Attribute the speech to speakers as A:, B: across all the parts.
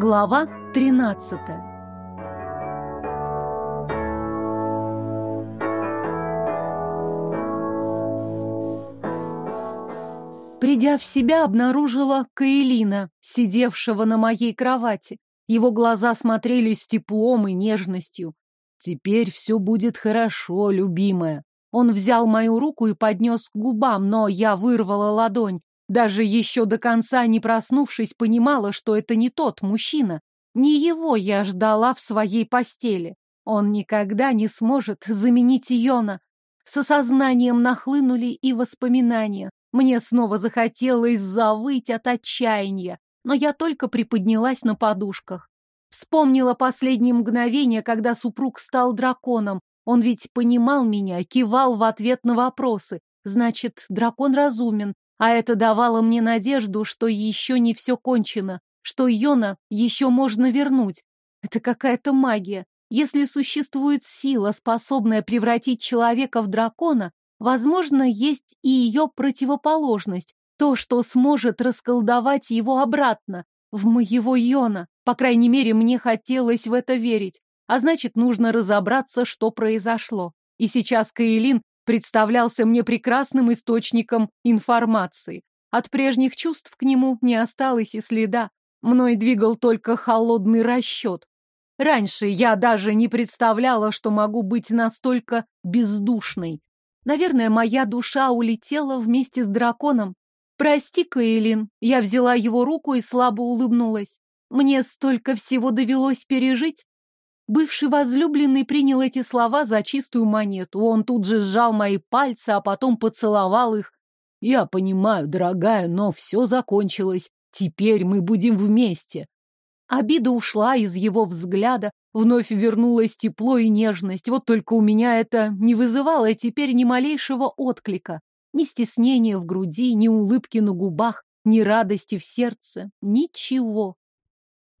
A: Глава 13 Придя в себя, обнаружила Каэлина, сидевшего на моей кровати. Его глаза смотрели с теплом и нежностью. «Теперь все будет хорошо, любимая». Он взял мою руку и поднес к губам, но я вырвала ладонь. Даже еще до конца не проснувшись, понимала, что это не тот мужчина. Не его я ждала в своей постели. Он никогда не сможет заменить Йона. С осознанием нахлынули и воспоминания. Мне снова захотелось завыть от отчаяния, но я только приподнялась на подушках. Вспомнила последние мгновения, когда супруг стал драконом. Он ведь понимал меня, кивал в ответ на вопросы. Значит, дракон разумен, а это давало мне надежду, что еще не все кончено, что Йона еще можно вернуть. Это какая-то магия. Если существует сила, способная превратить человека в дракона, возможно, есть и ее противоположность, то, что сможет расколдовать его обратно, в моего Йона. По крайней мере, мне хотелось в это верить. А значит, нужно разобраться, что произошло. И сейчас Каэлин представлялся мне прекрасным источником информации. От прежних чувств к нему не осталось и следа. Мной двигал только холодный расчет. Раньше я даже не представляла, что могу быть настолько бездушной. Наверное, моя душа улетела вместе с драконом. Прости, Каэлин. Я взяла его руку и слабо улыбнулась. Мне столько всего довелось пережить. Бывший возлюбленный принял эти слова за чистую монету. Он тут же сжал мои пальцы, а потом поцеловал их. Я понимаю, дорогая, но все закончилось. Теперь мы будем вместе. Обида ушла из его взгляда, вновь вернулось тепло и нежность. Вот только у меня это не вызывало теперь ни малейшего отклика. Ни стеснения в груди, ни улыбки на губах, ни радости в сердце. Ничего.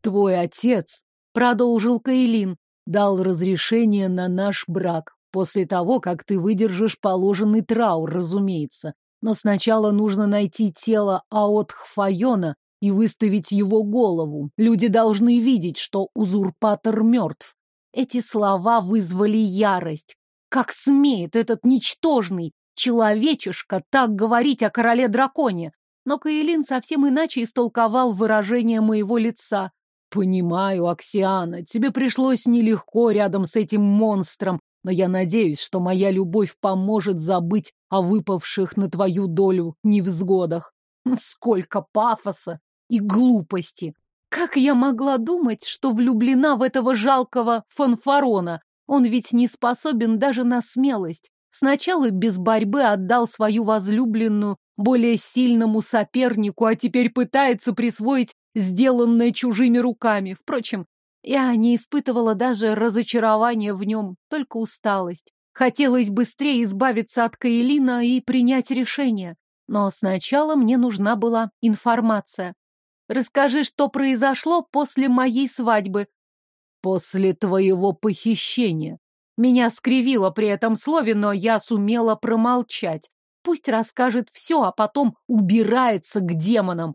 A: Твой отец продолжил Каилин, дал разрешение на наш брак. После того, как ты выдержишь положенный траур, разумеется. Но сначала нужно найти тело Аотхфайона и выставить его голову. Люди должны видеть, что узурпатор мертв. Эти слова вызвали ярость. Как смеет этот ничтожный человечишка так говорить о короле-драконе? Но Каэлин совсем иначе истолковал выражение моего лица. Понимаю, Аксиана, тебе пришлось нелегко рядом с этим монстром, но я надеюсь, что моя любовь поможет забыть о выпавших на твою долю невзгодах. Сколько пафоса и глупости! Как я могла думать, что влюблена в этого жалкого фанфарона? Он ведь не способен даже на смелость. Сначала без борьбы отдал свою возлюбленную более сильному сопернику, а теперь пытается присвоить сделанное чужими руками. Впрочем, я не испытывала даже разочарования в нем, только усталость. Хотелось быстрее избавиться от Каэлина и принять решение. Но сначала мне нужна была информация. Расскажи, что произошло после моей свадьбы. После твоего похищения. Меня скривило при этом слове, но я сумела промолчать. Пусть расскажет все, а потом убирается к демонам.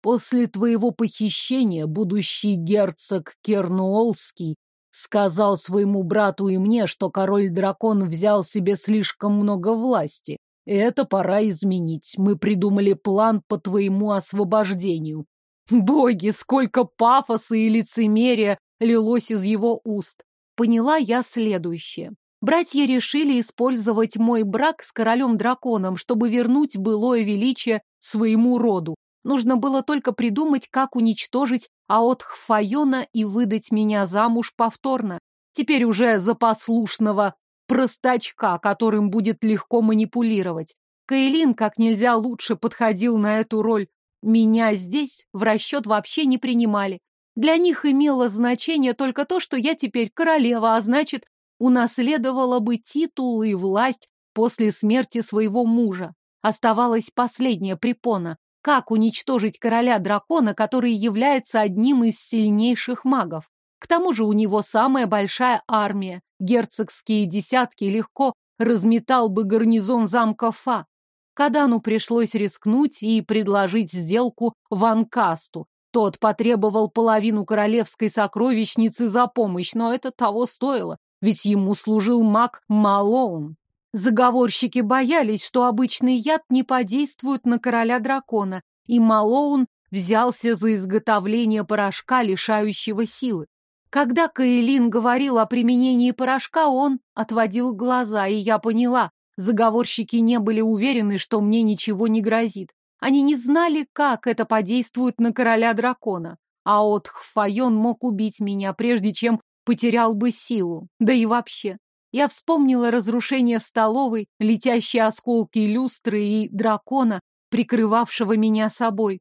A: После твоего похищения будущий герцог Кернуолский сказал своему брату и мне, что король-дракон взял себе слишком много власти. И это пора изменить. Мы придумали план по твоему освобождению. Боги, сколько пафоса и лицемерия лилось из его уст. Поняла я следующее. Братья решили использовать мой брак с королем-драконом, чтобы вернуть былое величие своему роду. Нужно было только придумать, как уничтожить Аотхфайона и выдать меня замуж повторно. Теперь уже за послушного простачка, которым будет легко манипулировать. Каэлин как нельзя лучше подходил на эту роль. Меня здесь в расчет вообще не принимали. Для них имело значение только то, что я теперь королева, а значит, унаследовала бы титул и власть после смерти своего мужа. Оставалась последняя препона как уничтожить короля дракона, который является одним из сильнейших магов. К тому же у него самая большая армия. Герцогские десятки легко разметал бы гарнизон замка Фа. Кадану пришлось рискнуть и предложить сделку Ванкасту. Тот потребовал половину королевской сокровищницы за помощь, но это того стоило, ведь ему служил маг Малоун. Заговорщики боялись, что обычный яд не подействует на короля дракона, и Малоун взялся за изготовление порошка, лишающего силы. Когда Каэлин говорил о применении порошка, он отводил глаза, и я поняла, заговорщики не были уверены, что мне ничего не грозит. Они не знали, как это подействует на короля дракона. А от Хфайон мог убить меня, прежде чем потерял бы силу. Да и вообще. Я вспомнила разрушение в столовой, летящие осколки люстры и дракона, прикрывавшего меня собой.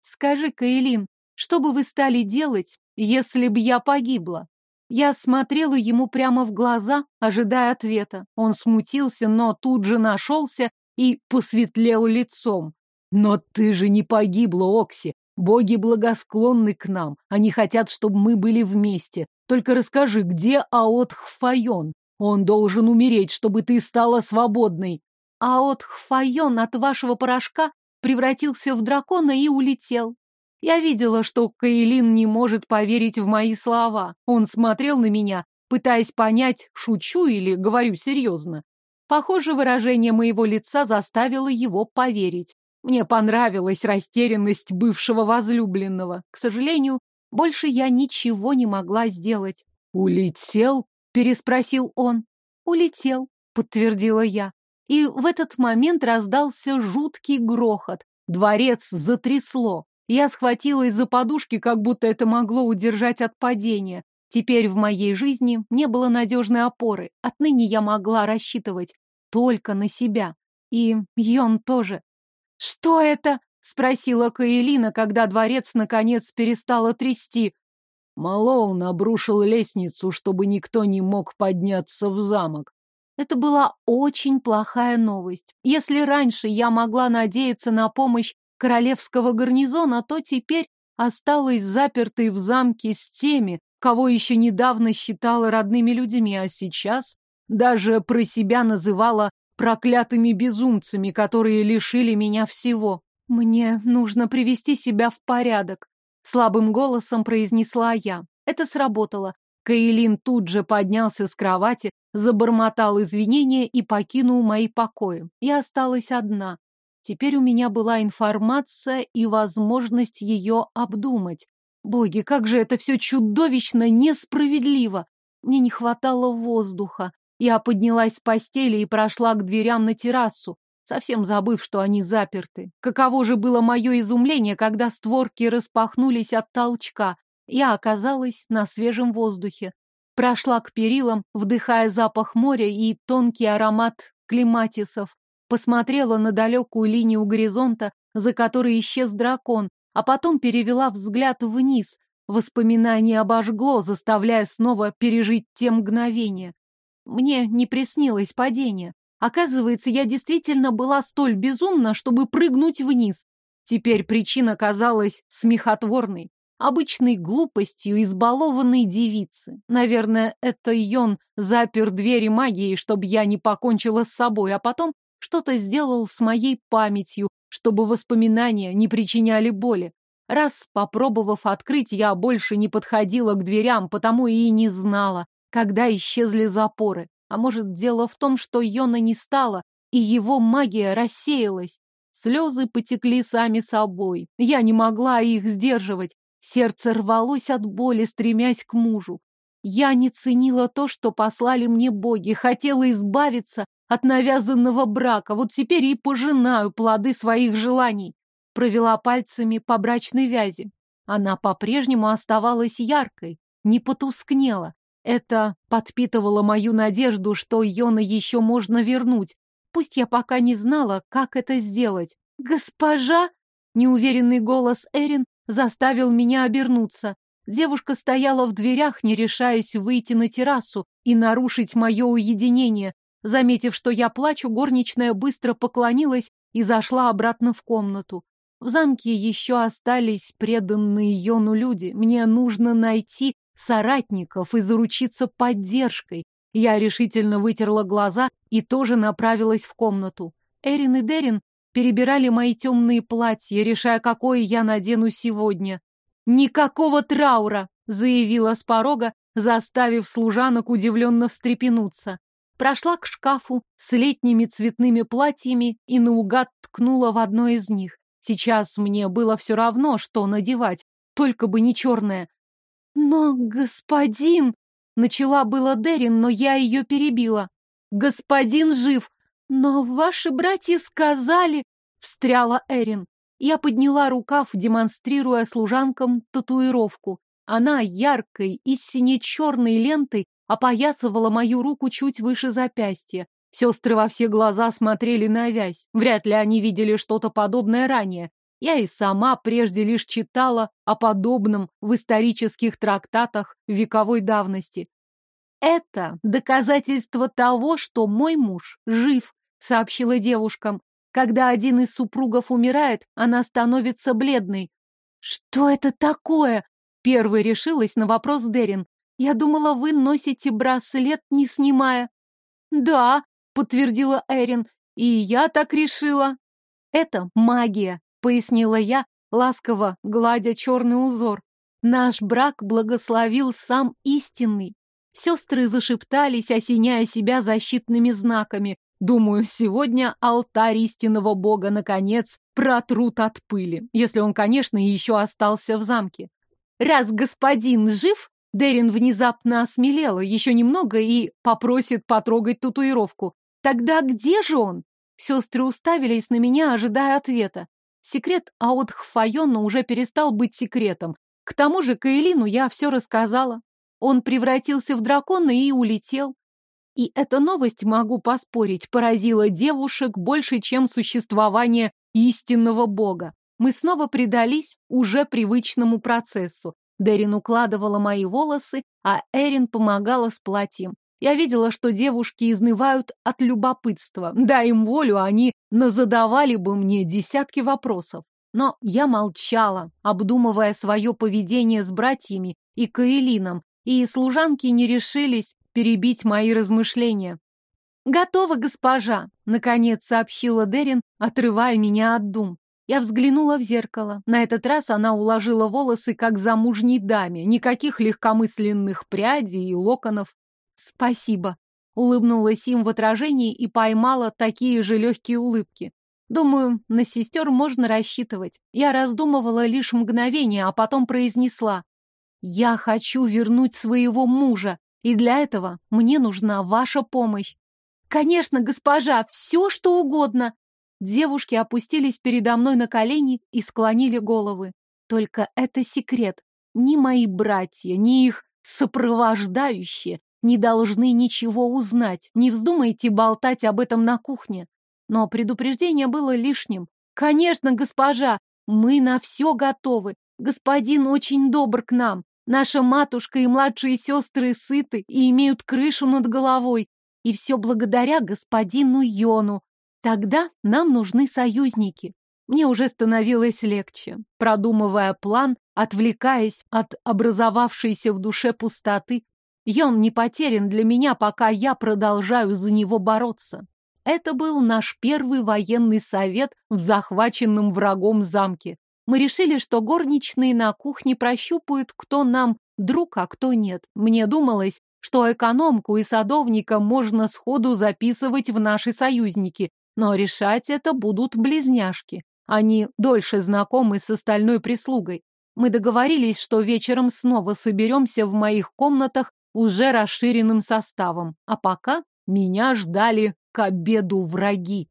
A: Скажи, Каэлин, что бы вы стали делать, если б я погибла? Я смотрела ему прямо в глаза, ожидая ответа. Он смутился, но тут же нашелся и посветлел лицом. Но ты же не погибла, Окси. Боги благосклонны к нам. Они хотят, чтобы мы были вместе. Только расскажи, где Аот Хфайон? Он должен умереть, чтобы ты стала свободной. Аот Хфайон от вашего порошка превратился в дракона и улетел. Я видела, что Каэлин не может поверить в мои слова. Он смотрел на меня, пытаясь понять, шучу или говорю серьезно. Похоже, выражение моего лица заставило его поверить. Мне понравилась растерянность бывшего возлюбленного. К сожалению, больше я ничего не могла сделать. «Улетел?» — переспросил он. «Улетел», — подтвердила я. И в этот момент раздался жуткий грохот. Дворец затрясло. Я схватилась за подушки, как будто это могло удержать от падения. Теперь в моей жизни не было надежной опоры. Отныне я могла рассчитывать только на себя. И Йон тоже. «Что это?» — спросила Каэлина, когда дворец наконец перестало трясти.
B: Малоун обрушил лестницу, чтобы никто не мог подняться в замок.
A: Это была очень плохая новость. Если раньше я могла надеяться на помощь королевского гарнизона, то теперь осталась запертой в замке с теми, кого еще недавно считала родными людьми, а сейчас даже про себя называла проклятыми безумцами, которые лишили меня всего. Мне нужно привести себя в порядок, слабым голосом произнесла я. Это сработало. Каилин тут же поднялся с кровати, забормотал извинения и покинул мои покои. Я осталась одна. Теперь у меня была информация и возможность ее обдумать. Боги, как же это все чудовищно несправедливо! Мне не хватало воздуха. Я поднялась с постели и прошла к дверям на террасу, совсем забыв, что они заперты. Каково же было мое изумление, когда створки распахнулись от толчка. Я оказалась на свежем воздухе. Прошла к перилам, вдыхая запах моря и тонкий аромат клематисов посмотрела на далекую линию горизонта, за которой исчез дракон, а потом перевела взгляд вниз. Воспоминание обожгло, заставляя снова пережить те мгновения. Мне не приснилось падение. Оказывается, я действительно была столь безумна, чтобы прыгнуть вниз. Теперь причина казалась смехотворной, обычной глупостью избалованной девицы. Наверное, это Йон запер двери магии, чтобы я не покончила с собой, а потом что-то сделал с моей памятью, чтобы воспоминания не причиняли боли. Раз попробовав открыть, я больше не подходила к дверям, потому и не знала, когда исчезли запоры. А может, дело в том, что Йона не стало, и его магия рассеялась. Слезы потекли сами собой. Я не могла их сдерживать. Сердце рвалось от боли, стремясь к мужу. Я не ценила то, что послали мне боги, хотела избавиться от навязанного брака, вот теперь и пожинаю плоды своих желаний. Провела пальцами по брачной вязи. Она по-прежнему оставалась яркой, не потускнела. Это подпитывало мою надежду, что Йона еще можно вернуть. Пусть я пока не знала, как это сделать. «Госпожа!» Неуверенный голос Эрин заставил меня обернуться. Девушка стояла в дверях, не решаясь выйти на террасу и нарушить мое уединение. Заметив, что я плачу, горничная быстро поклонилась и зашла обратно в комнату. В замке еще остались преданные Йону люди. Мне нужно найти соратников и заручиться поддержкой. Я решительно вытерла глаза и тоже направилась в комнату. Эрин и Дерин перебирали мои темные платья, решая, какое я надену сегодня. Никакого траура, заявила с порога, заставив служанок удивленно встрепенуться. Прошла к шкафу с летними цветными платьями и наугад ткнула в одно из них. Сейчас мне было все равно, что надевать, только бы не черное. Но, господин... Начала было Дерин, но я ее перебила. Господин жив, но ваши братья сказали... Встряла Эрин. Я подняла рукав, демонстрируя служанкам татуировку. Она яркой и сине-черной лентой опоясывала мою руку чуть выше запястья. Сестры во все глаза смотрели на вязь. Вряд ли они видели что-то подобное ранее. Я и сама прежде лишь читала о подобном в исторических трактатах вековой давности. «Это доказательство того, что мой муж жив», — сообщила девушкам. «Когда один из супругов умирает, она становится бледной». «Что это такое?» — первой решилась на вопрос Дерин. Я думала, вы носите браслет, не снимая. Да, подтвердила Эрин, и я так решила. Это магия, пояснила я, ласково гладя черный узор. Наш брак благословил сам истинный. Сестры зашептались, осеняя себя защитными знаками. Думаю, сегодня алтарь истинного бога, наконец, протрут от пыли, если он, конечно, еще остался в замке. Раз господин жив, Дерин внезапно осмелела еще немного и попросит потрогать татуировку. Тогда где же он? Сестры уставились на меня, ожидая ответа. Секрет Аутхфайона уже перестал быть секретом. К тому же Каэлину я все рассказала. Он превратился в дракона и улетел. И эта новость, могу поспорить, поразила девушек больше, чем существование истинного бога. Мы снова предались уже привычному процессу. Дерин укладывала мои волосы, а Эрин помогала с платьем. Я видела, что девушки изнывают от любопытства. Дай им волю, они назадавали бы мне десятки вопросов. Но я молчала, обдумывая свое поведение с братьями и Каэлином, и служанки не решились перебить мои размышления. «Готова, госпожа!» — наконец сообщила Дерин, отрывая меня от дум. Я взглянула в зеркало. На этот раз она уложила волосы, как замужней даме. Никаких легкомысленных прядей и локонов. «Спасибо», — улыбнулась им в отражении и поймала такие же легкие улыбки. Думаю, на сестер можно рассчитывать. Я раздумывала лишь мгновение, а потом произнесла. «Я хочу вернуть своего мужа, и для этого мне нужна ваша помощь». «Конечно, госпожа, все, что угодно!» Девушки опустились передо мной на колени и склонили головы. Только это секрет. Ни мои братья, ни их сопровождающие не должны ничего узнать. Не вздумайте болтать об этом на кухне. Но предупреждение было лишним. Конечно, госпожа, мы на все готовы. Господин очень добр к нам. Наша матушка и младшие сестры сыты и имеют крышу над головой. И все благодаря господину Йону. Тогда нам нужны союзники. Мне уже становилось легче, продумывая план, отвлекаясь от образовавшейся в душе пустоты. Йон не потерян для меня, пока я продолжаю за него бороться. Это был наш первый военный совет в захваченном врагом замке. Мы решили, что горничные на кухне прощупают, кто нам друг, а кто нет. Мне думалось, что экономку и садовника можно сходу записывать в наши союзники, но решать это будут близняшки. Они дольше знакомы с остальной прислугой. Мы договорились, что вечером снова соберемся в моих комнатах уже расширенным составом. А пока меня ждали к обеду враги.